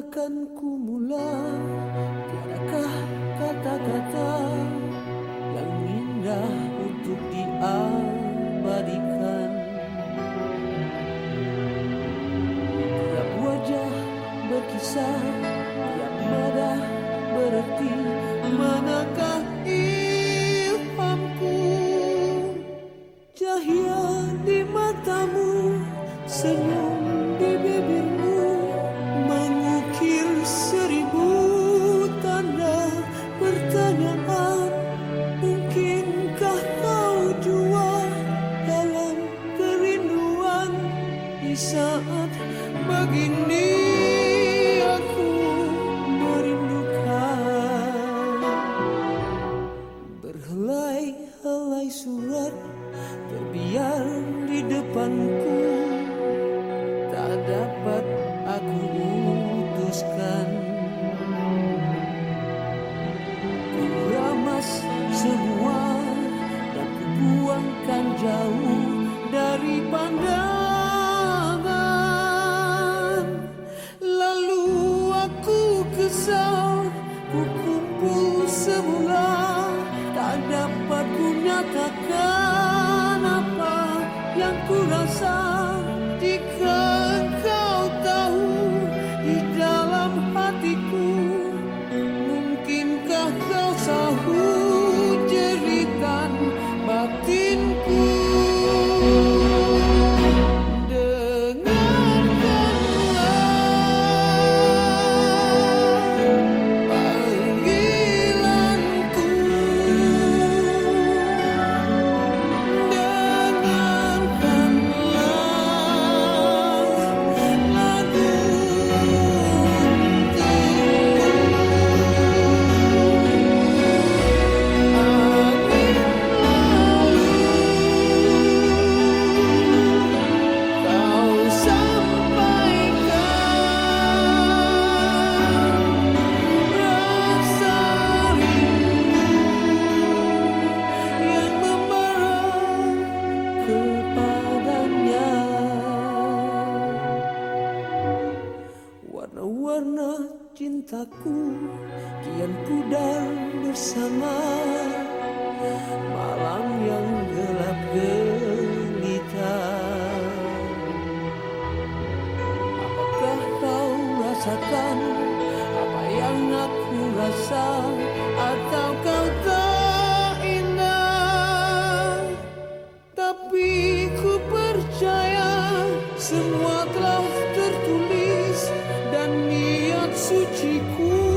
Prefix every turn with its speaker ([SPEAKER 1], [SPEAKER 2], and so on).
[SPEAKER 1] akan kumulai Tiadakah kata-kata yang indah untuk diabadikan? Tiap wajah berkisah, tiap nada berarti Manakah ilhamku? Cahaya di matamu, senyum saat begini aku merindukan. Berhelai-helai surat terbiar di depanku. Tak dapat aku Tak dapat ku nyatakan apa yang ku rasa cintaku kian pudar bersama. Malam yang gelap gelita. Apakah kau rasakan apa yang aku rasa? Atau kau tak indah? Tapi ku percaya semua telah 不知苦。